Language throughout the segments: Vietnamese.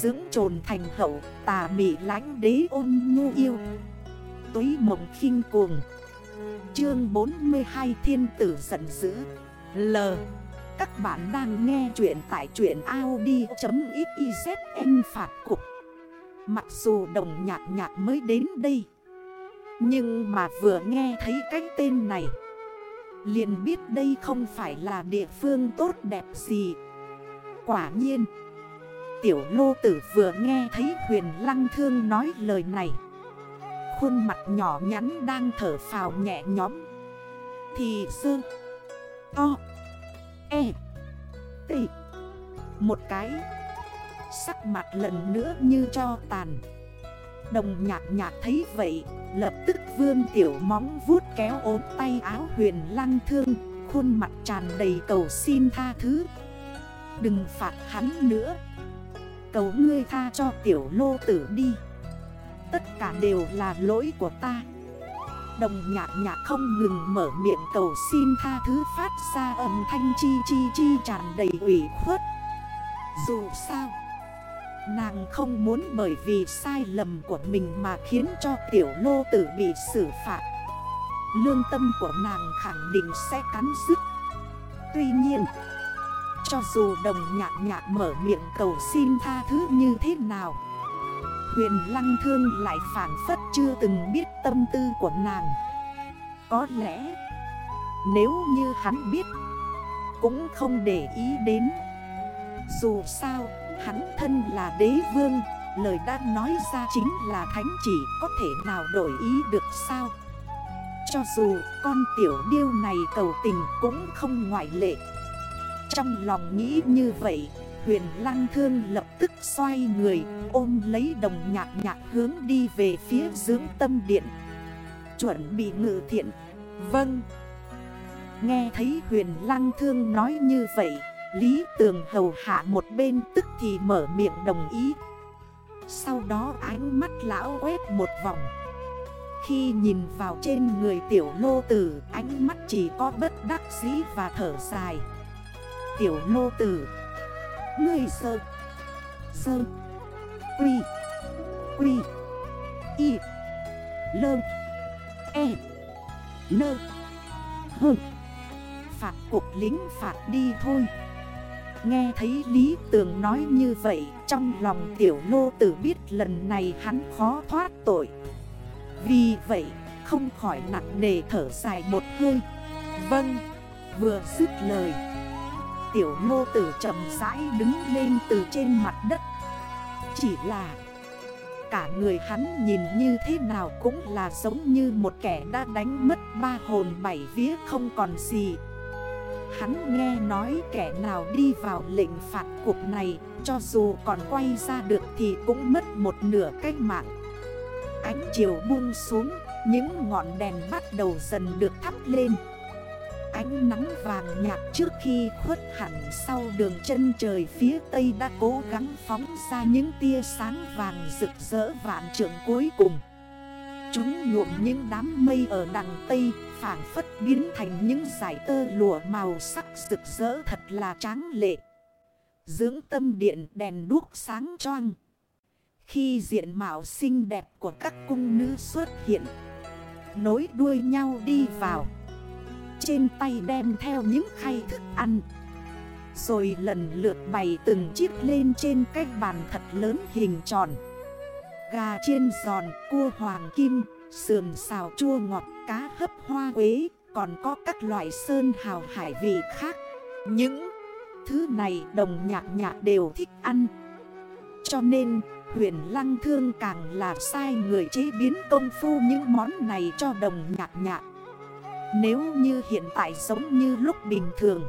Dưỡng trồn thành hậu, tà mị lánh đế ôn nhu yêu. Túy mộng khinh cuồng. Chương 42 Thiên tử giận dữ. L. Các bạn đang nghe chuyện tại chuyện Audi.xyz phạt cục. Mặc dù đồng nhạc nhạc mới đến đây, Nhưng mà vừa nghe thấy cái tên này, liền biết đây không phải là địa phương tốt đẹp gì. Quả nhiên Tiểu lô tử vừa nghe thấy huyền lăng thương nói lời này. Khuôn mặt nhỏ nhắn đang thở phào nhẹ nhóm Thì sơ, To E T. Một cái. Sắc mặt lần nữa như cho tàn. Đồng nhạc nhạc thấy vậy, Lập tức vương tiểu móng vuốt kéo ốm tay áo huyền lăng thương, Khuôn mặt tràn đầy cầu xin tha thứ. Đừng phạt hắn nữa. Cầu ngươi tha cho tiểu lô tử đi. Tất cả đều là lỗi của ta. Đồng nhạc nhạc không ngừng mở miệng cầu xin tha thứ phát ra âm thanh chi chi chi tràn đầy ủy khuất. Dù sao, Nàng không muốn bởi vì sai lầm của mình mà khiến cho tiểu lô tử bị xử phạt. Lương tâm của nàng khẳng định sẽ cắn dứt Tuy nhiên cho dù đồng nhạc nhạc mở miệng cầu xin tha thứ như thế nào, Huyền lăng thương lại phản phất chưa từng biết tâm tư của nàng. Có lẽ, Nếu như hắn biết, Cũng không để ý đến. Dù sao, Hắn thân là đế vương, Lời đã nói ra chính là thánh chỉ Có thể nào đổi ý được sao? Cho dù con tiểu điêu này cầu tình cũng không ngoại lệ. Trong lòng nghĩ như vậy, Huyền Lăng Thương lập tức xoay người, ôm lấy đồng nhạc nhạc hướng đi về phía dưỡng tâm điện. Chuẩn bị ngự thiện. Vâng. Nghe thấy huyền Lăng Thương nói như vậy, Lý Tường hầu hạ một bên tức thì mở miệng đồng ý. Sau đó ánh mắt lão quét một vòng. Khi nhìn vào trên người tiểu lô tử, Ánh mắt chỉ có bất đắc dĩ và thở dài. Tiểu nô tử. Ngươi sơ. Sơ. Quy. Quy. Y. Lơ. E. Nơ. Hơ. Phạt cục lính phạt đi thôi. Nghe thấy Lý Tường nói như vậy, Trong lòng tiểu lô tử biết lần này hắn khó thoát tội. Vì vậy, không khỏi nặng nề thở dài một hơi. Vâng Vừa dứt lời. Tiểu ngô tử chậm rãi đứng lên từ trên mặt đất. Chỉ là, Cả người hắn nhìn như thế nào cũng là giống như một kẻ đã đánh mất ba hồn bảy vía không còn gì. Hắn nghe nói kẻ nào đi vào lệnh phạt cuộc này, Cho dù còn quay ra được thì cũng mất một nửa cách mạng. Ánh chiều buông xuống, Những ngọn đèn bắt đầu dần được thắp lên. Ánh nắng vàng nhạt trước khi khuất hẳn sau đường chân trời phía tây đã cố gắng phóng ra những tia sáng vàng rực rỡ vạn trượng cuối cùng Chúng nhuộm những đám mây ở đằng tây phản phất biến thành những giải tơ lụa màu sắc rực rỡ thật là tráng lệ. Dưỡng tâm điện đèn đuốc sáng choang. Khi diện mạo xinh đẹp của các cung nữ xuất hiện, nối đuôi nhau đi vào. Trên tay đem theo những khay thức ăn. Rồi lần lượt bày từng chiếc lên trên cái bàn thật lớn hình tròn. Gà chiên giòn, cua hoàng kim, sườn xào chua ngọt, cá hấp hoa quế, còn có các loại sơn hào hải vị khác. Những thứ này đồng nhạc nhạc đều thích ăn. Cho nên huyền lăng thương càng là sai người chế biến công phu những món này cho đồng nhạc nhạc. Nếu như hiện tại giống như lúc bình thường,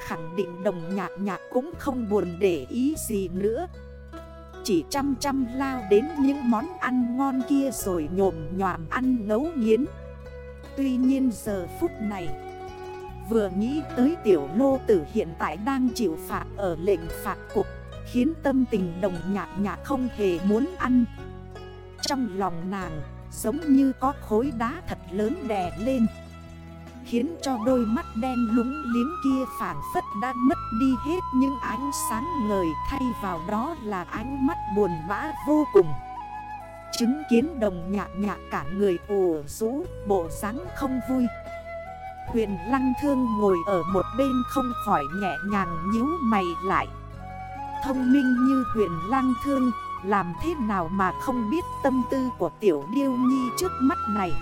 Khẳng định đồng nhạc nhạc cũng không buồn để ý gì nữa. Chỉ chăm chăm lao đến những món ăn ngon kia rồi nhồm nhòm ăn ngấu nghiến. Tuy nhiên giờ phút này, Vừa nghĩ tới tiểu lô tử hiện tại đang chịu phạt ở lệnh phạt cục, Khiến tâm tình đồng nhạc nhạc không hề muốn ăn. Trong lòng nàng, giống như có khối đá thật lớn đè lên. Khiến cho đôi mắt đen lúng liếng kia phản phất đã mất đi hết những ánh sáng ngời. Thay vào đó là ánh mắt buồn bã vô cùng. Chứng kiến đồng nhạc nhạc cả người ồ rũ, bộ dáng không vui. Huyền lăng thương ngồi ở một bên không khỏi nhẹ nhàng nhíu mày lại. Thông minh như huyền lăng thương, Làm thế nào mà không biết tâm tư của tiểu điêu nhi trước mắt này?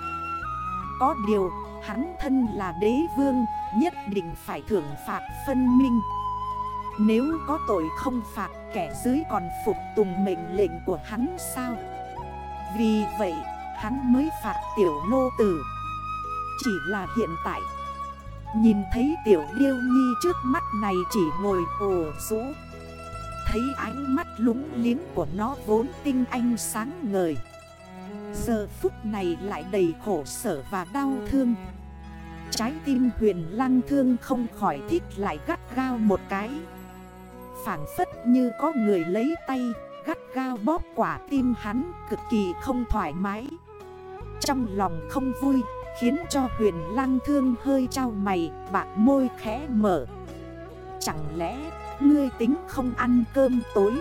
Có điều hắn thân là đế vương, Nhất định phải thưởng phạt phân minh. Nếu có tội không phạt, kẻ dưới còn phục tùng mệnh lệnh của hắn sao? Vì vậy, hắn mới phạt tiểu lô tử. Chỉ là hiện tại, Nhìn thấy tiểu điêu nhi trước mắt này chỉ ngồi ồ rũ. Thấy ánh mắt lúng liếng của nó vốn tinh anh sáng ngời. Giờ phút này lại đầy khổ sở và đau thương. Trái tim huyền lăng thương không khỏi thích lại gắt gao một cái. Phản phất như có người lấy tay, gắt gao bóp quả tim hắn cực kỳ không thoải mái. Trong lòng không vui, Khiến cho huyền lăng thương hơi trao mày, Bạc môi khẽ mở. Chẳng lẽ, ngươi tính không ăn cơm tối?